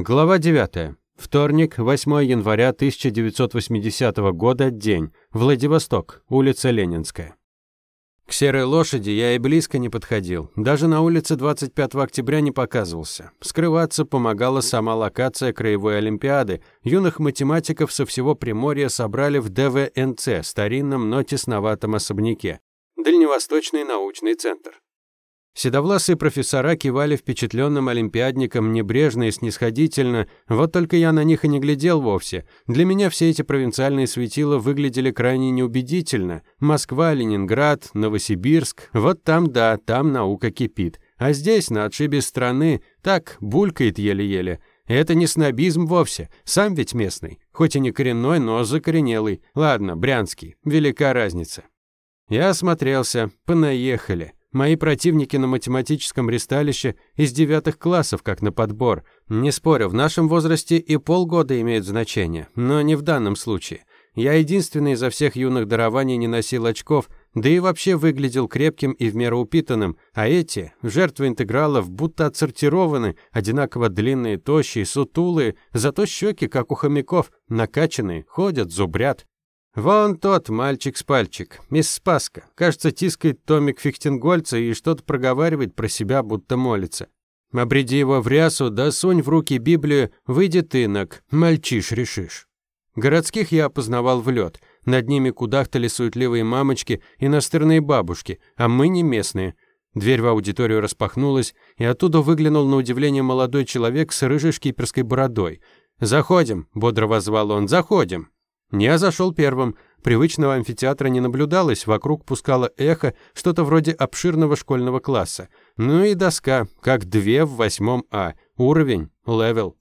Глава 9. Вторник, 8 января 1980 года, день. Владивосток, улица Ленинская. К серой лошади я и близко не подходил. Даже на улице 25 октября не показывался. Скрываться помогала сама локация краевой олимпиады. Юных математиков со всего Приморья собрали в ДВНЦ, старинном, но тесноватом особняке. Дальневосточный научный центр. Седовласые профессора кивали впечатленным олимпиадникам небрежно и снисходительно, вот только я на них и не глядел вовсе. Для меня все эти провинциальные светила выглядели крайне неубедительно. Москва, Ленинград, Новосибирск, вот там да, там наука кипит. А здесь, на отшибе страны, так, булькает еле-еле. Это не снобизм вовсе, сам ведь местный. Хоть и не коренной, но закоренелый. Ладно, брянский, велика разница. Я осмотрелся, понаехали. Мои противники на математическом ристалище из девятых классов, как на подбор. Не спорю, в нашем возрасте и полгода имеют значение, но не в данном случае. Я единственный изо всех юных дарований не носил очков, да и вообще выглядел крепким и в меру упитанным, а эти, жертвы интегралов, будто отсортированы, одинаково длинные, тощие, сутулые, зато щеки, как у хомяков, накачанные, ходят, зубрят. Вон тот мальчик с пальчик, мисс Спаска. Кажется, тискает томик Фихтенгольца и что-то проговаривает про себя, будто молится. Обреди его в рясу, да сунь в руки Библию, выйдет инок, мальчиш решишь. Городских я опознавал в лед. Над ними кудахтали суетливые мамочки и настырные бабушки, а мы не местные. Дверь в аудиторию распахнулась, и оттуда выглянул на удивление молодой человек с рыжей шкиперской бородой. «Заходим», — бодро воззвал он, — «заходим». Я зашел первым. Привычного амфитеатра не наблюдалось, вокруг пускало эхо, что-то вроде обширного школьного класса. Ну и доска, как две в восьмом А. Уровень, level.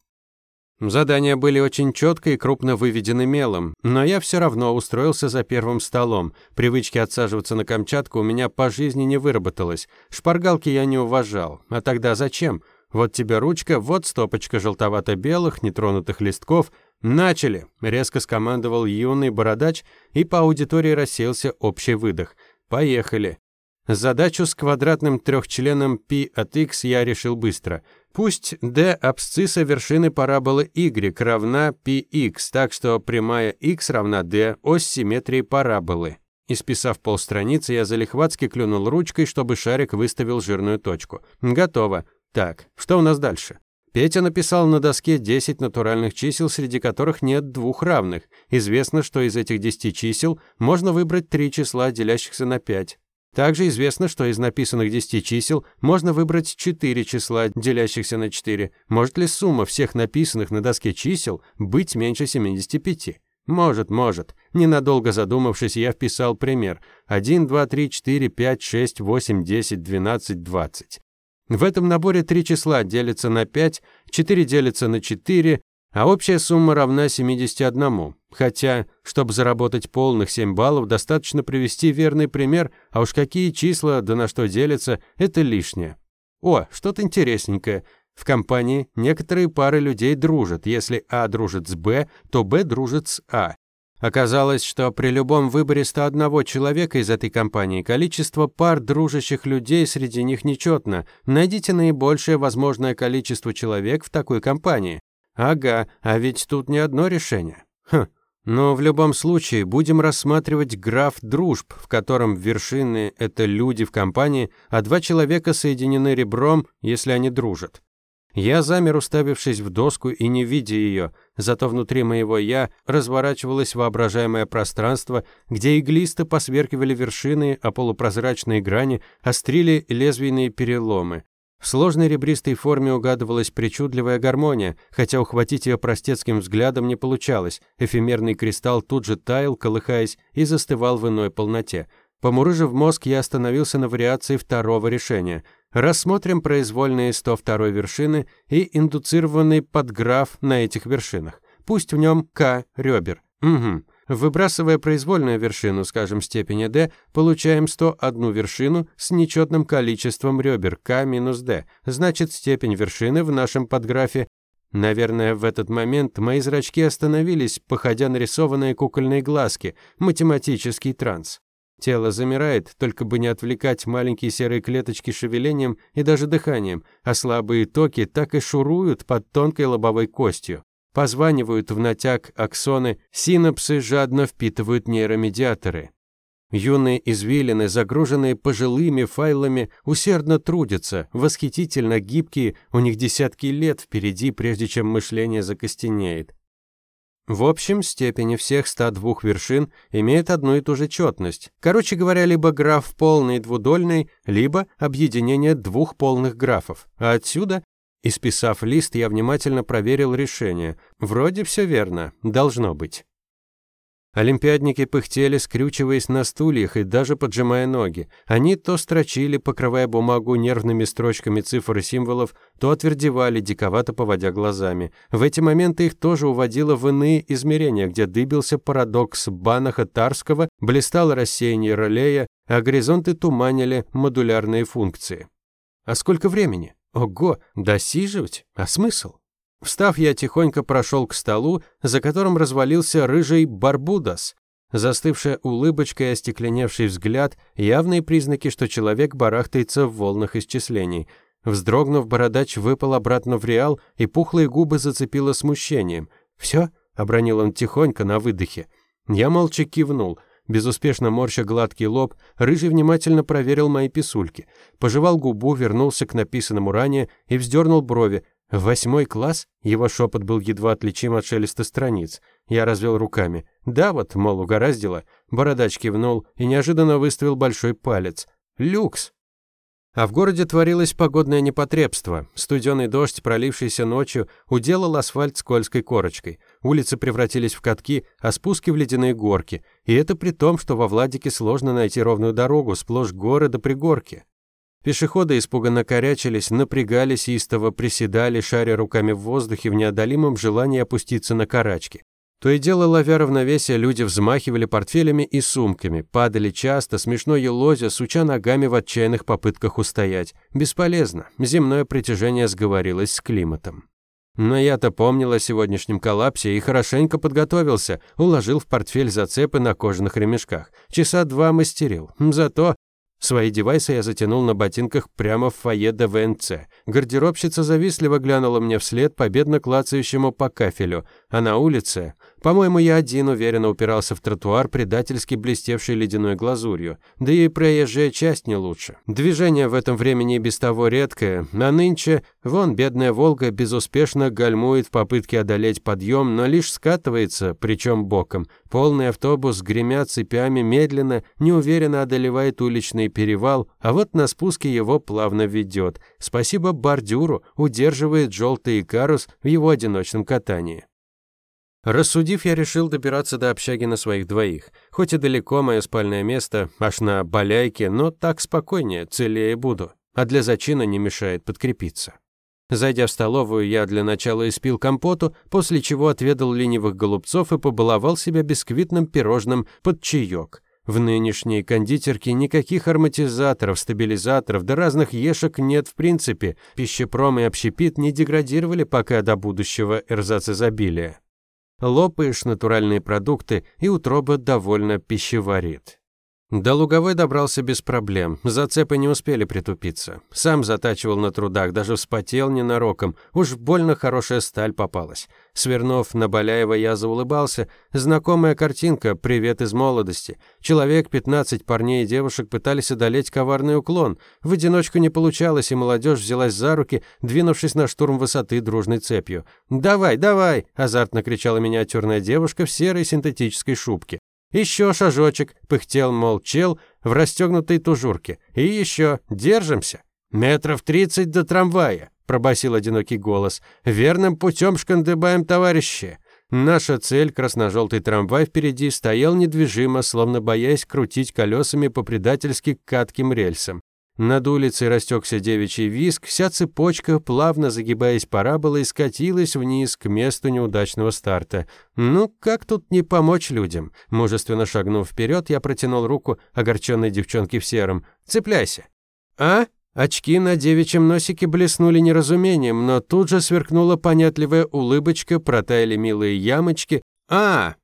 Задания были очень четко и крупно выведены мелом, но я все равно устроился за первым столом. Привычки отсаживаться на Камчатку у меня по жизни не выработалось. Шпаргалки я не уважал. А тогда зачем? Вот тебе ручка, вот стопочка желтовато-белых, нетронутых листков – «Начали!» — резко скомандовал юный бородач, и по аудитории рассеялся общий выдох. «Поехали!» Задачу с квадратным трехчленом π от x я решил быстро. Пусть d абсцисса вершины параболы y равна px, так что прямая x равна d, ось симметрии параболы. Исписав полстраницы, я залихватски клюнул ручкой, чтобы шарик выставил жирную точку. Готово. Так, что у нас дальше? Петя написал на доске 10 натуральных чисел, среди которых нет двух равных. Известно, что из этих 10 чисел можно выбрать три числа, делящихся на 5. Также известно, что из написанных 10 чисел можно выбрать 4 числа, делящихся на 4. Может ли сумма всех написанных на доске чисел быть меньше 75? Может, может. Ненадолго задумавшись, я вписал пример. 1, 2, 3, 4, 5, 6, 8, 10, 12, 20. В этом наборе три числа делятся на 5, 4 делятся на 4, а общая сумма равна 71. Хотя, чтобы заработать полных 7 баллов, достаточно привести верный пример, а уж какие числа да на что делятся, это лишнее. О, что-то интересненькое. В компании некоторые пары людей дружат. Если А дружит с Б, то Б дружит с А. Оказалось, что при любом выборе 101 человека из этой компании количество пар дружащих людей среди них нечетно. Найдите наибольшее возможное количество человек в такой компании. Ага, а ведь тут не одно решение. Хм. Но в любом случае будем рассматривать граф дружб, в котором вершины – это люди в компании, а два человека соединены ребром, если они дружат. Я замер, уставившись в доску и не видя ее, зато внутри моего «я» разворачивалось воображаемое пространство, где иглисто посверкивали вершины, а полупрозрачные грани острили лезвийные переломы. В сложной ребристой форме угадывалась причудливая гармония, хотя ухватить ее простецким взглядом не получалось. Эфемерный кристалл тут же таял, колыхаясь, и застывал в иной полноте. Помурыжив мозг, я остановился на вариации второго решения – Рассмотрим произвольные 102 вершины и индуцированный подграф на этих вершинах. Пусть в нем К ребер. Угу. Выбрасывая произвольную вершину, скажем, степени d, получаем 101 вершину с нечетным количеством ребер k минус d. Значит, степень вершины в нашем подграфе Наверное, в этот момент мои зрачки остановились, походя на рисованные кукольные глазки, математический транс. Тело замирает, только бы не отвлекать маленькие серые клеточки шевелением и даже дыханием, а слабые токи так и шуруют под тонкой лобовой костью. Позванивают в натяг аксоны, синапсы жадно впитывают нейромедиаторы. Юные извилины, загруженные пожилыми файлами, усердно трудятся, восхитительно гибкие, у них десятки лет впереди, прежде чем мышление закостенеет. В общем, степени всех 102 вершин имеют одну и ту же четность. Короче говоря, либо граф полный двудольный, либо объединение двух полных графов. А отсюда, исписав лист, я внимательно проверил решение. Вроде все верно, должно быть. Олимпиадники пыхтели, скрючиваясь на стульях и даже поджимая ноги. Они то строчили, покрывая бумагу нервными строчками цифр и символов, то отвердевали, диковато поводя глазами. В эти моменты их тоже уводило в иные измерения, где дыбился парадокс Банаха Тарского, блистало рассеяние релея, а горизонты туманили модулярные функции. А сколько времени? Ого, досиживать? А смысл? Встав, я тихонько прошел к столу, за которым развалился рыжий барбудас. Застывшая улыбочка и остекленевший взгляд – явные признаки, что человек барахтается в волнах исчислений. Вздрогнув, бородач выпал обратно в реал, и пухлые губы зацепило смущением. «Все?» – обронил он тихонько на выдохе. Я молча кивнул. Безуспешно морща гладкий лоб, Рыжий внимательно проверил мои писульки. Пожевал губу, вернулся к написанному ранее и вздернул брови, «Восьмой класс?» Его шепот был едва отличим от шелеста страниц. Я развел руками. «Да вот, мол, угораздило». Бородач кивнул и неожиданно выставил большой палец. «Люкс!» А в городе творилось погодное непотребство. Студеный дождь, пролившийся ночью, уделал асфальт скользкой корочкой. Улицы превратились в катки, а спуски в ледяные горки. И это при том, что во Владике сложно найти ровную дорогу, сплошь горы до пригорки. Пешеходы испуганно корячились, напрягались, истово приседали, шаря руками в воздухе в неодолимом желании опуститься на карачки. То и дело, ловя равновесие, люди взмахивали портфелями и сумками, падали часто, смешно елозя, суча ногами в отчаянных попытках устоять. Бесполезно, земное притяжение сговорилось с климатом. Но я-то помнил о сегодняшнем коллапсе и хорошенько подготовился, уложил в портфель зацепы на кожаных ремешках. Часа два мастерил. Зато Свои девайсы я затянул на ботинках прямо в фойе ДВНЦ. Гардеробщица завистливо глянула мне вслед, победно клацающему по кафелю. А на улице по-моему, я один уверенно упирался в тротуар, предательски блестевший ледяной глазурью. Да и проезжая часть не лучше. Движение в этом времени и без того редкое, а нынче вон бедная «Волга» безуспешно гальмует в попытке одолеть подъем, но лишь скатывается, причем боком. Полный автобус, гремя цепями, медленно, неуверенно одолевает уличный перевал, а вот на спуске его плавно ведет. Спасибо бордюру, удерживает желтый карус в его одиночном катании. Рассудив, я решил добираться до общаги на своих двоих. Хоть и далеко мое спальное место, аж на Баляйке, но так спокойнее, целее буду. А для зачина не мешает подкрепиться. Зайдя в столовую, я для начала испил компоту, после чего отведал ленивых голубцов и побаловал себя бисквитным пирожным под чаек. В нынешней кондитерке никаких ароматизаторов, стабилизаторов да разных ешек нет в принципе. Пищепром и общепит не деградировали пока до будущего эрзац-изобилия. Лопаешь натуральные продукты, и утроба довольно пищеварит. До Луговой добрался без проблем, зацепы не успели притупиться. Сам затачивал на трудах, даже вспотел ненароком, уж больно хорошая сталь попалась. Свернув на Боляева, я заулыбался. Знакомая картинка «Привет из молодости». Человек, 15 парней и девушек пытались одолеть коварный уклон. В одиночку не получалось, и молодежь взялась за руки, двинувшись на штурм высоты дружной цепью. «Давай, давай!» – азартно кричала миниатюрная девушка в серой синтетической шубке. Еще шажочек, пыхтел, мол, чел в расстегнутой тужурке. И еще, держимся. Метров тридцать до трамвая, пробасил одинокий голос. Верным путем шкандыбаем, товарищи. Наша цель, красно-желтый трамвай впереди, стоял недвижимо, словно боясь крутить колесами по предательски катким рельсам. Над улицей растекся девичий виск, вся цепочка, плавно загибаясь параболой, скатилась вниз к месту неудачного старта. Ну, как тут не помочь людям? Мужественно шагнув вперед, я протянул руку огорченной девчонке в сером. «Цепляйся!» «А?» Очки на девичьем носике блеснули неразумением, но тут же сверкнула понятливая улыбочка, протаяли милые ямочки. «А!»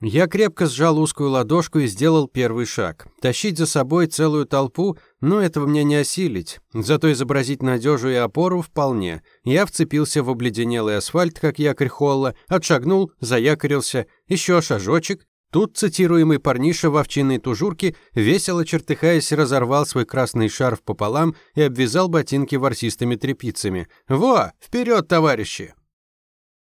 Я крепко сжал узкую ладошку и сделал первый шаг. Тащить за собой целую толпу, ну этого мне не осилить. Зато изобразить надежу и опору вполне. Я вцепился в обледенелый асфальт, как якорь Холла, отшагнул, заякорился, еще шажочек. Тут цитируемый парниша в овчинной тужурке, весело чертыхаясь, разорвал свой красный шарф пополам и обвязал ботинки ворсистыми тряпицами. «Во! Вперед, товарищи!»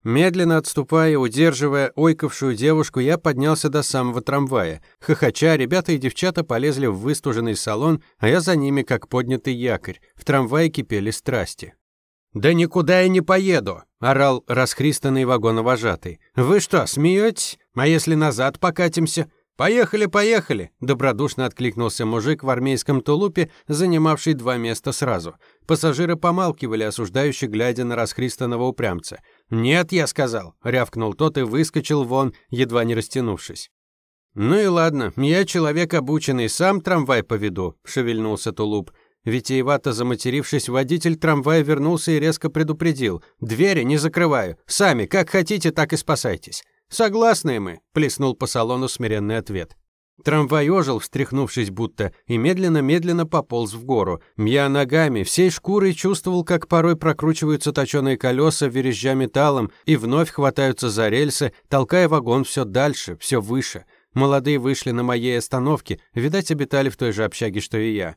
Медленно отступая, удерживая ойкавшую девушку, я поднялся до самого трамвая. Хохоча, ребята и девчата полезли в выстуженный салон, а я за ними, как поднятый якорь. В трамвае кипели страсти. «Да никуда я не поеду!» — орал расхристанный вагоновожатый. «Вы что, смеетесь? А если назад покатимся?» «Поехали, поехали!» – добродушно откликнулся мужик в армейском тулупе, занимавший два места сразу. Пассажиры помалкивали, осуждающие, глядя на расхристанного упрямца. «Нет, я сказал», — рявкнул тот и выскочил вон, едва не растянувшись. «Ну и ладно, я человек обученный, сам трамвай поведу», — шевельнулся Тулуп. Витиевато заматерившись, водитель трамвая вернулся и резко предупредил. «Двери не закрываю. Сами, как хотите, так и спасайтесь». «Согласны мы», — плеснул по салону смиренный ответ. Трамвай ожил, встряхнувшись будто, и медленно-медленно пополз в гору. Я ногами, всей шкурой чувствовал, как порой прокручиваются точеные колеса, вереща металлом, и вновь хватаются за рельсы, толкая вагон все дальше, все выше. Молодые вышли на моей остановке, видать, обитали в той же общаге, что и я.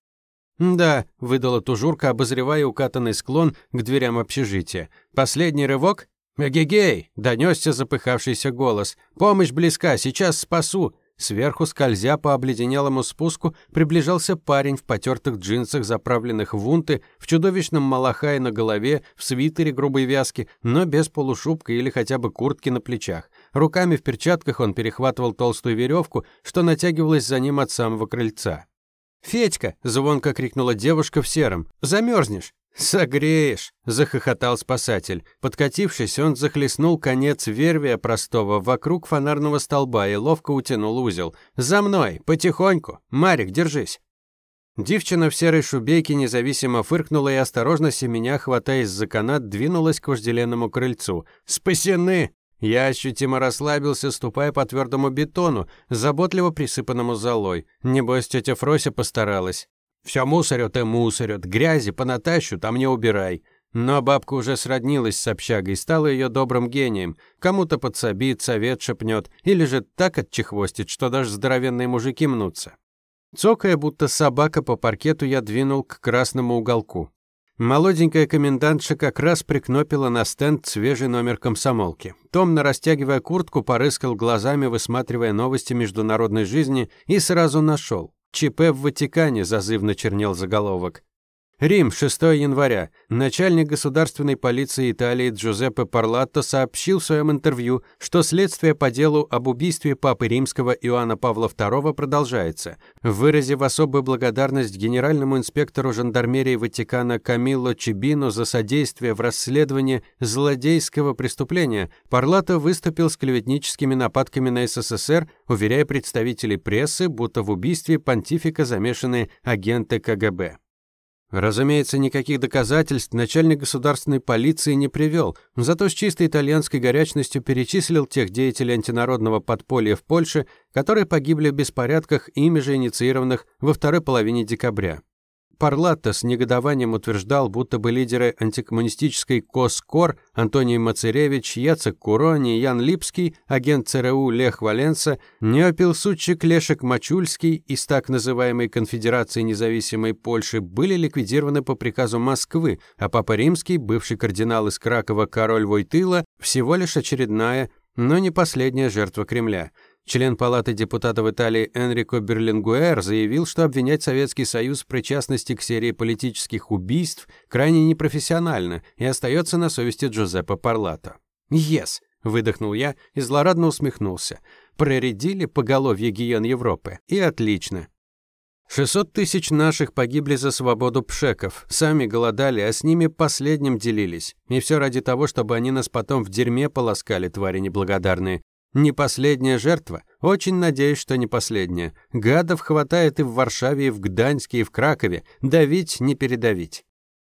«Да», — выдала тужурка, обозревая укатанный склон к дверям общежития. «Последний рывок?» «Эгегей!» — донесся запыхавшийся голос. «Помощь близка, сейчас спасу!» Сверху, скользя по обледенелому спуску, приближался парень в потертых джинсах, заправленных в унты, в чудовищном малахае на голове, в свитере грубой вязки, но без полушубка или хотя бы куртки на плечах. Руками в перчатках он перехватывал толстую веревку, что натягивалась за ним от самого крыльца. «Федька!» — звонко крикнула девушка в сером. «Замерзнешь!» «Согреешь!» — захохотал спасатель. Подкатившись, он захлестнул конец вервия простого вокруг фонарного столба и ловко утянул узел. «За мной! Потихоньку! Марик, держись!» Девчина в серой шубейке независимо фыркнула и, осторожно семеня, хватаясь за канат, двинулась к вожделенному крыльцу. «Спасены!» Я ощутимо расслабился, ступая по твердому бетону, заботливо присыпанному золой. Небось, тетя Фрося постаралась. Все мусорят и мусорят, грязи понатащут, а мне убирай. Но бабка уже сроднилась с общагой, стала ее добрым гением. Кому-то подсобит, совет шепнет, или же так отчехвостит, что даже здоровенные мужики мнутся. Цокая, будто собака по паркету, я двинул к красному уголку. Молоденькая комендантша как раз прикнопила на стенд свежий номер комсомолки. Томно растягивая куртку, порыскал глазами, высматривая новости международной жизни, и сразу нашел. ЧП в Ватикане, зазывно чернел заголовок. Рим, 6 января. Начальник государственной полиции Италии Джузеппе Парлатто сообщил в своем интервью, что следствие по делу об убийстве папы римского Иоанна Павла II продолжается. Выразив особую благодарность генеральному инспектору жандармерии Ватикана Камилло Чибино за содействие в расследовании злодейского преступления, Парлатто выступил с клеветническими нападками на СССР, уверяя представителей прессы, будто в убийстве понтифика замешаны агенты КГБ. Разумеется, никаких доказательств начальник государственной полиции не привел, зато с чистой итальянской горячностью перечислил тех деятелей антинародного подполья в Польше, которые погибли в беспорядках, ими же инициированных во второй половине декабря. Парлатто с негодованием утверждал, будто бы лидеры антикоммунистической КОСКОР Антоний Мацеревич, Яцек Курони, Ян Липский, агент ЦРУ Лех Валенса, неопилсудчик Лешек Мачульский из так называемой Конфедерации независимой Польши были ликвидированы по приказу Москвы, а Папа Римский, бывший кардинал из Кракова король Войтыла, всего лишь очередная, но не последняя жертва Кремля – Член Палаты депутатов Италии Энрико Берлингуэр заявил, что обвинять Советский Союз в причастности к серии политических убийств крайне непрофессионально и остается на совести Джузеппе Парлато. «Ес!» – выдохнул я и злорадно усмехнулся. «Проредили поголовье гиен Европы. И отлично. 600 тысяч наших погибли за свободу пшеков, сами голодали, а с ними последним делились. И все ради того, чтобы они нас потом в дерьме полоскали, твари неблагодарные. Не последняя жертва? Очень надеюсь, что не последняя. Гадов хватает и в Варшаве, и в Гданьске, и в Кракове. Давить, не передавить.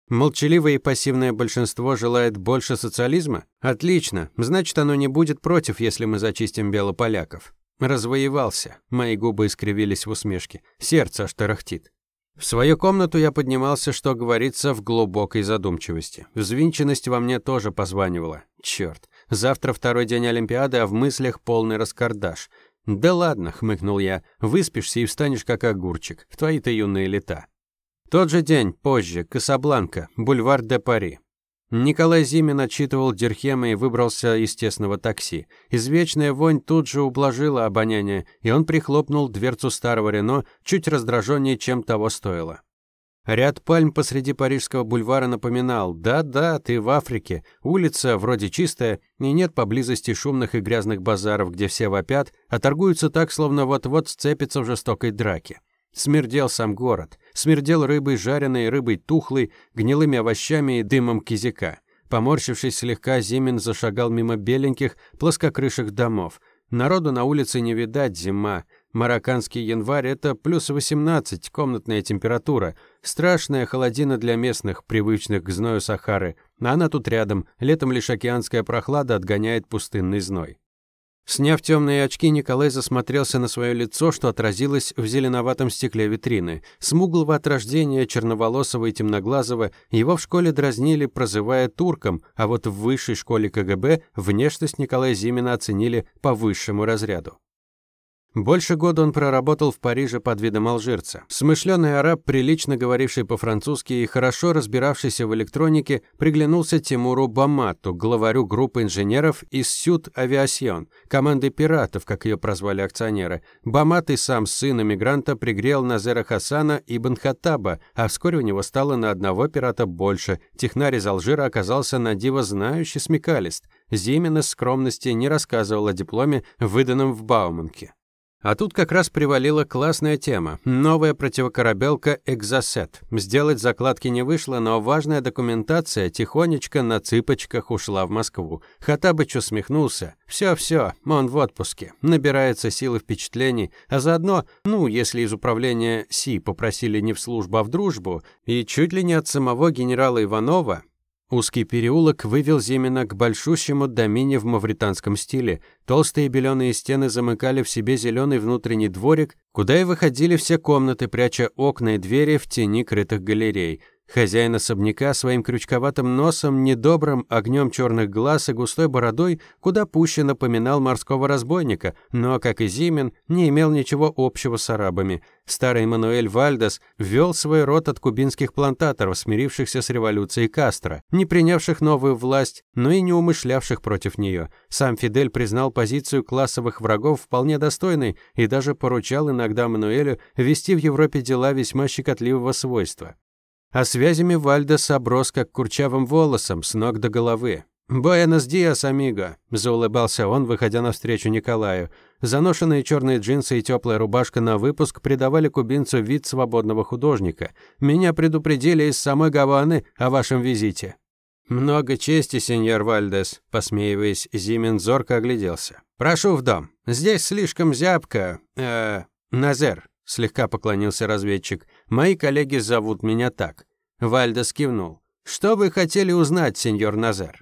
Молчаливое и пассивное большинство желает больше социализма? Отлично. Значит, оно не будет против, если мы зачистим белополяков. Развоевался. Мои губы искривились в усмешке. Сердце аж тарахтит. В свою комнату я поднимался, что говорится, в глубокой задумчивости. Взвинченность во мне тоже позванивала. Черт, завтра второй день Олимпиады, а в мыслях полный раскардаш. «Да ладно», — хмыкнул я, — «выспишься и встанешь как огурчик, в твои-то юные лета». Тот же день, позже, Касабланка, бульвар де Пари. Николай Зимин отчитывал Дирхема и выбрался из тесного такси. Извечная вонь тут же ублажила обоняние, и он прихлопнул дверцу старого Рено чуть раздраженнее, чем того стоило. Ряд пальм посреди парижского бульвара напоминал «Да-да, ты в Африке, улица вроде чистая, и нет поблизости шумных и грязных базаров, где все вопят, а торгуются так, словно вот-вот сцепятся в жестокой драке». Смердел сам город. Смердел рыбой жареной, рыбой тухлой, гнилыми овощами и дымом кизика. Поморщившись слегка, Зимин зашагал мимо беленьких, плоскокрыших домов. Народу на улице не видать, зима. Марокканский январь – это плюс 18, комнатная температура. Страшная холодина для местных, привычных к зною Сахары. А она тут рядом, летом лишь океанская прохлада отгоняет пустынный зной. Сняв темные очки, Николай засмотрелся на свое лицо, что отразилось в зеленоватом стекле витрины. Смуглого от рождения, черноволосого и темноглазого, его в школе дразнили, прозывая турком, а вот в высшей школе КГБ внешность Николая Зимина оценили по высшему разряду. Больше года он проработал в Париже под видом алжирца. Смышленый араб, прилично говоривший по-французски и хорошо разбиравшийся в электронике, приглянулся Тимуру Бамату, главарю группы инженеров из Сюд Авиасьон, команды пиратов, как ее прозвали акционеры. Бамат и сам сын эмигранта пригрел Назера Хасана Ибн Хаттаба, а вскоре у него стало на одного пирата больше. Технарь из Алжира оказался на диво знающий смекалист. Зимин из скромности не рассказывал о дипломе, выданном в Бауманке. А тут как раз привалила классная тема. Новая противокорабелка «Экзосет». Сделать закладки не вышло, но важная документация тихонечко на цыпочках ушла в Москву. Хатабыч усмехнулся. Все-все, он в отпуске. Набирается силы впечатлений. А заодно, ну, если из управления СИ попросили не в службу, а в дружбу, и чуть ли не от самого генерала Иванова, Узкий переулок вывел Зимина к большущему домине в мавританском стиле. Толстые беленые стены замыкали в себе зеленый внутренний дворик, куда и выходили все комнаты, пряча окна и двери в тени крытых галерей. Хозяин особняка своим крючковатым носом, недобрым огнем черных глаз и густой бородой куда пуще напоминал морского разбойника, но, как и Зимин, не имел ничего общего с арабами. Старый Мануэль Вальдес вел свой род от кубинских плантаторов, смирившихся с революцией Кастро, не принявших новую власть, но и не умышлявших против нее. Сам Фидель признал позицию классовых врагов вполне достойной и даже поручал иногда Мануэлю вести в Европе дела весьма щекотливого свойства а связями Вальдес оброс как курчавым волосом с ног до головы. «Буэнос диас, амиго», – заулыбался он, выходя навстречу Николаю. Заношенные черные джинсы и теплая рубашка на выпуск придавали кубинцу вид свободного художника. «Меня предупредили из самой Гаваны о вашем визите». «Много чести, сеньор Вальдес», – посмеиваясь, Зимин зорко огляделся. «Прошу в дом. Здесь слишком зябко. Э, Назер», – слегка поклонился разведчик. Мои коллеги зовут меня так. Вальдес кивнул. Что вы хотели узнать, сеньор Назар?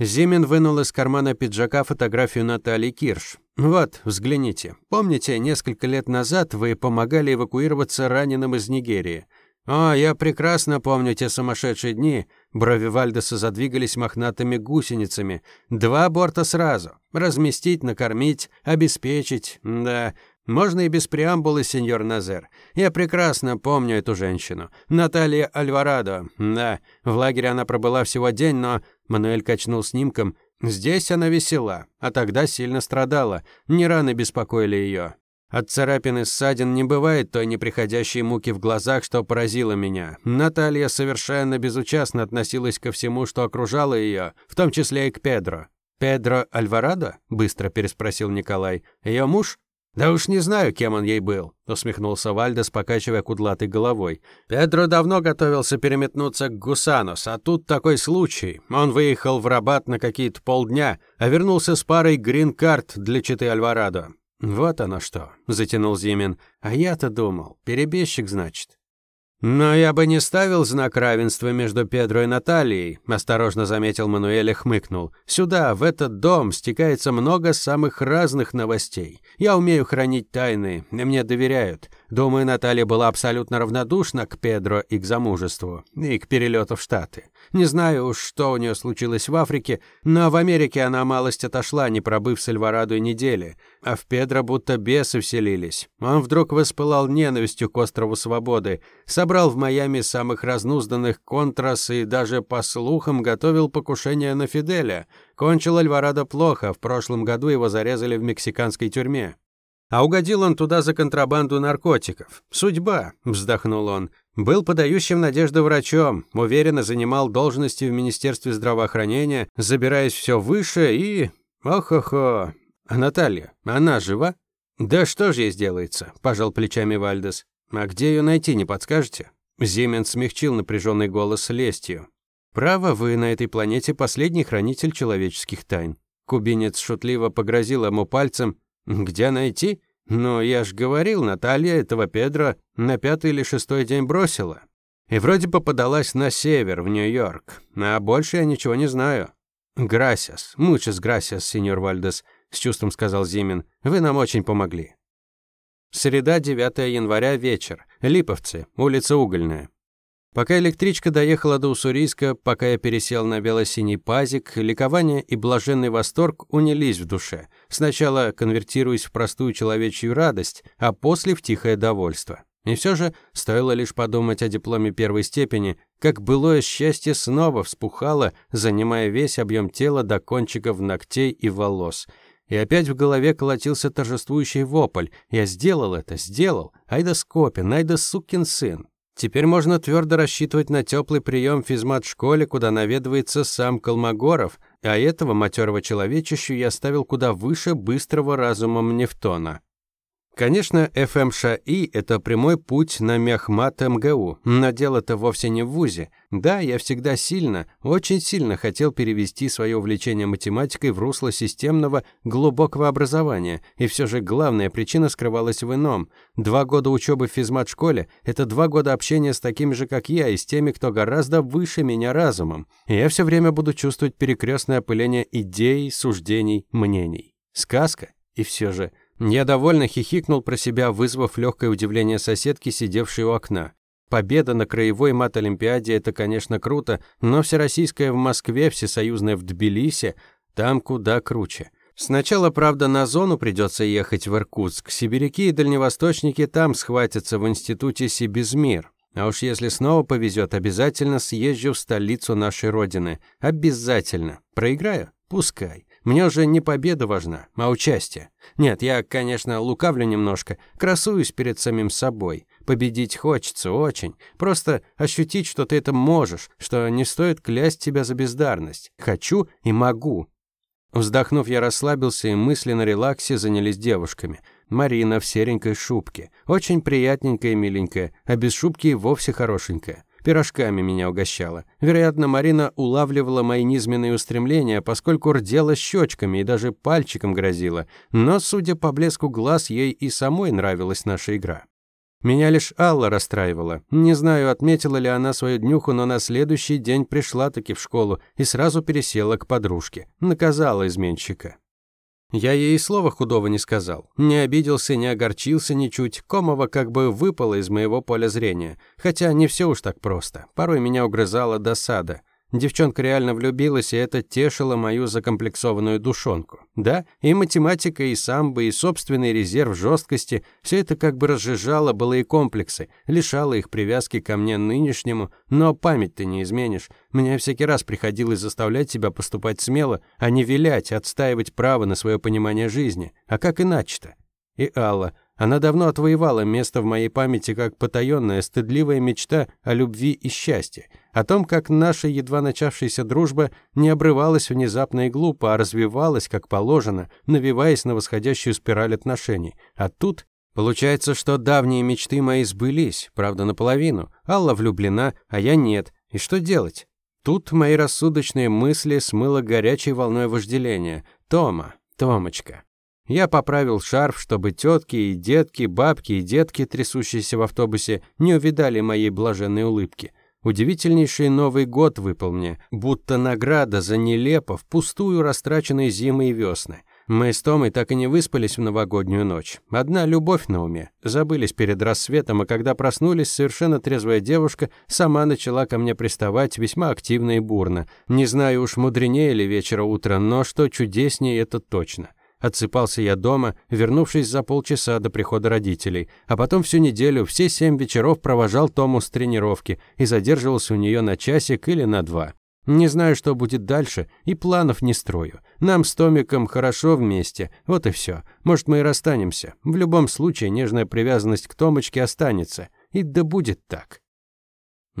Зимин вынул из кармана пиджака фотографию Натальи Кирш. Вот, взгляните. Помните, несколько лет назад вы помогали эвакуироваться раненым из Нигерии? О, я прекрасно помню те сумасшедшие дни. Брови Вальдеса задвигались мохнатыми гусеницами. Два борта сразу. Разместить, накормить, обеспечить. Да, можно и без преамбулы, сеньор Назер. Я прекрасно помню эту женщину. Наталья Альварадо. Да, в лагере она пробыла всего день, но... Мануэль качнул снимком. Здесь она весела, а тогда сильно страдала. Не раны беспокоили ее. От царапин и ссадин не бывает той неприходящей муки в глазах, что поразило меня. Наталья совершенно безучастно относилась ко всему, что окружало ее, в том числе и к Педро. «Педро Альварадо?» – быстро переспросил Николай. «Ее муж?» «Да уж не знаю, кем он ей был», — усмехнулся Вальдес, покачивая кудлатой головой. «Педро давно готовился переметнуться к Гусанос, а тут такой случай. Он выехал в Рабат на какие-то полдня, а вернулся с парой грин-карт для читы Альварадо». «Вот оно что», — затянул Зимин. «А я-то думал, перебежчик, значит». «Но я бы не ставил знак равенства между Педро и Натальей», – осторожно заметил Мануэль и хмыкнул. «Сюда, в этот дом, стекается много самых разных новостей. Я умею хранить тайны, и мне доверяют. Думаю, Наталья была абсолютно равнодушна к Педро и к замужеству, и к перелету в Штаты. Не знаю уж, что у нее случилось в Африке, но в Америке она малость отошла, не пробыв с Эльварадо и недели. А в Педро будто бесы вселились. Он вдруг воспылал ненавистью к острову Свободы, собрал в Майами самых разнузданных контрас и даже, по слухам, готовил покушение на Фиделя. Кончил Альварадо плохо, в прошлом году его зарезали в мексиканской тюрьме. А угодил он туда за контрабанду наркотиков. Судьба, вздохнул он. Был подающим надежды врачом, уверенно занимал должности в Министерстве здравоохранения, забираясь все выше и... Ох-охо. А Наталья, она жива? Да что же ей сделается, пожал плечами Вальдес. А где ее найти, не подскажете? Зимен смягчил напряженный голос лестью. Право, вы на этой планете последний хранитель человеческих тайн. Кубинец шутливо погрозил ему пальцем. Где найти? «Ну, я ж говорил, Наталья этого Педро на пятый или шестой день бросила. И вроде бы подалась на север, в Нью-Йорк. А больше я ничего не знаю». «Грасиас, мучас грасиас, сеньор Вальдес», — с чувством сказал Зимин. «Вы нам очень помогли». Среда, 9 января, вечер. Липовцы, улица Угольная. Пока электричка доехала до Уссурийска, пока я пересел на бело-синий пазик, ликование и блаженный восторг унились в душе. Сначала конвертируясь в простую человечью радость, а после в тихое довольство. И все же, стоило лишь подумать о дипломе первой степени, как былое счастье снова вспухало, занимая весь объем тела до кончиков ногтей и волос. И опять в голове колотился торжествующий вопль. «Я сделал это, сделал! Айда Скопин, айда сукин сын!» Теперь можно твердо рассчитывать на теплый прием в физмат-школе, куда наведывается сам Колмогоров, а этого матерого человечищу я ставил куда выше быстрого разумом Нефтона. Конечно, ФМШИ – это прямой путь на Мехмат МГУ, но дело-то вовсе не в ВУЗе. Да, я всегда сильно, очень сильно хотел перевести свое увлечение математикой в русло системного, глубокого образования, и все же главная причина скрывалась в ином. Два года учебы в физмат-школе – это два года общения с такими же, как я, и с теми, кто гораздо выше меня разумом. И я все время буду чувствовать перекрестное опыление идей, суждений, мнений. Сказка, и все же – я довольно хихикнул про себя, вызвав легкое удивление соседки, сидевшей у окна. Победа на краевой мат-олимпиаде – это, конечно, круто, но всероссийская в Москве, всесоюзная в Тбилиси – там куда круче. Сначала, правда, на зону придется ехать в Иркутск. Сибиряки и дальневосточники там схватятся в институте Сибизмир. А уж если снова повезет, обязательно съезжу в столицу нашей родины. Обязательно. Проиграю? Пускай. Мне уже не победа важна, а участие. Нет, я, конечно, лукавлю немножко, красуюсь перед самим собой. Победить хочется очень. Просто ощутить, что ты это можешь, что не стоит клясть тебя за бездарность. Хочу и могу. Вздохнув, я расслабился, и мысли на релаксе занялись девушками. Марина в серенькой шубке. Очень приятненькая и миленькая, а без шубки и вовсе хорошенькая пирожками меня угощала. Вероятно, Марина улавливала мои низменные устремления, поскольку рдела щечками и даже пальчиком грозила. Но, судя по блеску глаз, ей и самой нравилась наша игра. Меня лишь Алла расстраивала. Не знаю, отметила ли она свою днюху, но на следующий день пришла таки в школу и сразу пересела к подружке. Наказала изменщика. Я ей слова худого не сказал. Не обиделся, не огорчился ничуть. Комова как бы выпала из моего поля зрения. Хотя не все уж так просто. Порой меня угрызала досада. Девчонка реально влюбилась, и это тешило мою закомплексованную душонку. Да, и математика, и самбо, и собственный резерв жесткости – все это как бы разжижало былые комплексы, лишало их привязки ко мне нынешнему, но память ты не изменишь. Мне всякий раз приходилось заставлять себя поступать смело, а не вилять, отстаивать право на свое понимание жизни. А как иначе-то? И Алла – она давно отвоевала место в моей памяти как потаенная, стыдливая мечта о любви и счастье, о том, как наша едва начавшаяся дружба не обрывалась внезапно и глупо, а развивалась, как положено, навиваясь на восходящую спираль отношений. А тут получается, что давние мечты мои сбылись, правда, наполовину. Алла влюблена, а я нет. И что делать? Тут мои рассудочные мысли смыло горячей волной вожделения. Тома, Томочка. Я поправил шарф, чтобы тетки и детки, бабки и детки, трясущиеся в автобусе, не увидали моей блаженной улыбки. Удивительнейший Новый год выпал мне, будто награда за нелепо, впустую растраченные зимы и весны. Мы с Томой так и не выспались в новогоднюю ночь. Одна любовь на уме. Забылись перед рассветом, а когда проснулись, совершенно трезвая девушка сама начала ко мне приставать весьма активно и бурно. Не знаю уж, мудренее ли вечера утро, но что чудеснее, это точно. Отсыпался я дома, вернувшись за полчаса до прихода родителей, а потом всю неделю, все семь вечеров провожал Тому с тренировки и задерживался у нее на часик или на два. Не знаю, что будет дальше, и планов не строю. Нам с Томиком хорошо вместе, вот и все. Может, мы и расстанемся. В любом случае, нежная привязанность к Томочке останется. И да будет так.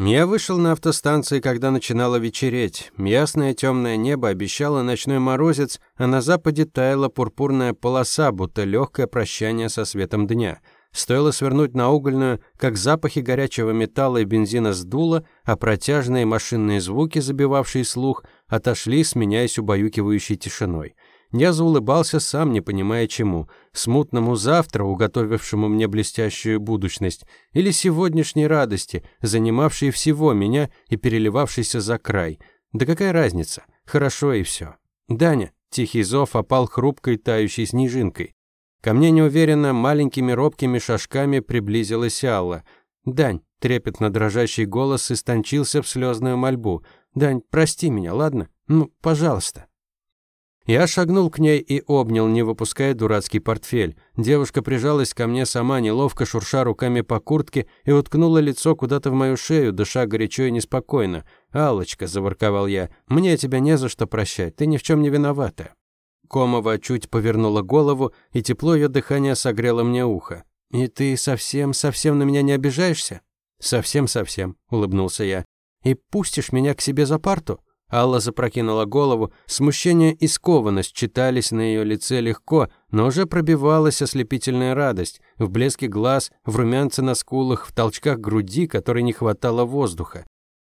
Я вышел на автостанции, когда начинало вечереть. Ясное темное небо обещало ночной морозец, а на западе таяла пурпурная полоса, будто легкое прощание со светом дня – Стоило свернуть на угольную, как запахи горячего металла и бензина сдуло, а протяжные машинные звуки, забивавшие слух, отошли, сменяясь убаюкивающей тишиной. Я заулыбался, сам не понимая чему. Смутному завтра, уготовившему мне блестящую будущность, или сегодняшней радости, занимавшей всего меня и переливавшейся за край. Да какая разница? Хорошо и все. «Даня!» — тихий зов опал хрупкой тающей снежинкой. Ко мне неуверенно, маленькими робкими шажками приблизилась Алла. «Дань», — трепетно дрожащий голос истончился в слезную мольбу. «Дань, прости меня, ладно? Ну, пожалуйста». Я шагнул к ней и обнял, не выпуская дурацкий портфель. Девушка прижалась ко мне сама, неловко шурша руками по куртке и уткнула лицо куда-то в мою шею, дыша горячо и неспокойно. «Аллочка», — заворковал я, — «мне тебя не за что прощать, ты ни в чем не виновата». Комова чуть повернула голову, и тепло ее дыхания согрело мне ухо. «И ты совсем-совсем на меня не обижаешься?» «Совсем-совсем», — улыбнулся я. «И пустишь меня к себе за парту?» Алла запрокинула голову, смущение и скованность читались на ее лице легко, но уже пробивалась ослепительная радость, в блеске глаз, в румянце на скулах, в толчках груди, которой не хватало воздуха.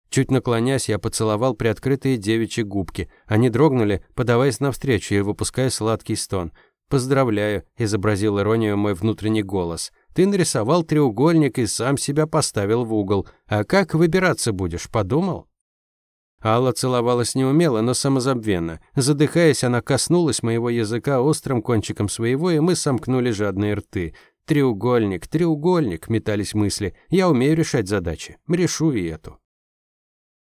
Чуть наклонясь, я поцеловал приоткрытые девичьи губки. Они дрогнули, подаваясь навстречу и выпуская сладкий стон. «Поздравляю», — изобразил иронию мой внутренний голос. «Ты нарисовал треугольник и сам себя поставил в угол. А как выбираться будешь, подумал?» Алла целовалась неумело, но самозабвенно. Задыхаясь, она коснулась моего языка острым кончиком своего, и мы сомкнули жадные рты. «Треугольник, треугольник», — метались мысли. «Я умею решать задачи. Решу и эту».